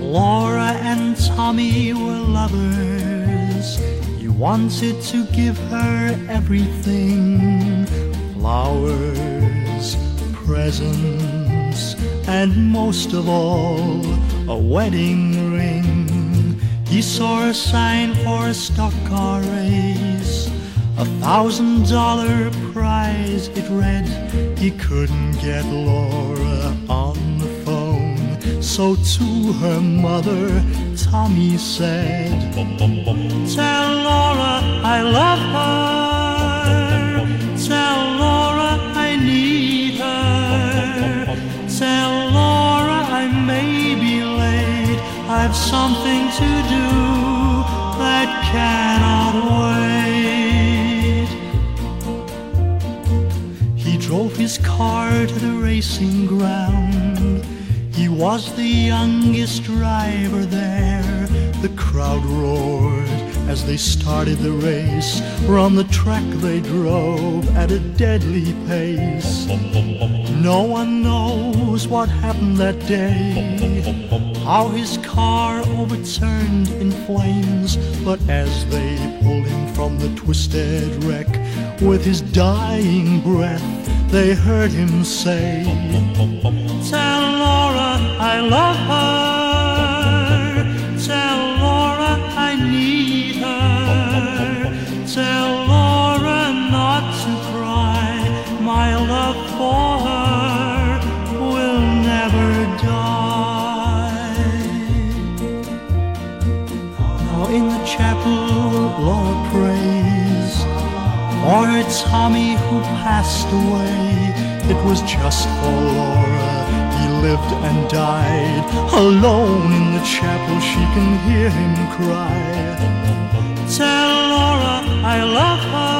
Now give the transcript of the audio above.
Laura and Tommy were lovers. He wanted to give her everything flowers, presents, and most of all, a wedding ring. He saw a sign for a stock car race. A thousand dollar prize, it read. He couldn't get Laura on the phone. So to her mother, Tommy said, Tell Laura I love her. Tell Laura I need her. Tell Laura I may be late. I've something to do that cannot his car to the racing ground. He was the youngest driver there. The crowd roared as they started the race. From the track they drove at a deadly pace. No one knows what happened that day. How his car overturned in flames. But as they pulled him from the twisted wreck, with his dying breath, they heard him say, Tell Laura I love her. Tell Laura I need her. Tell Laura not to cry. My love for her will never die. Now in the chapel, Laura prays for her Tommy who passed away. It was just for Laura. He lived and died alone in the chapel. She can hear him cry. Tell Laura I love her.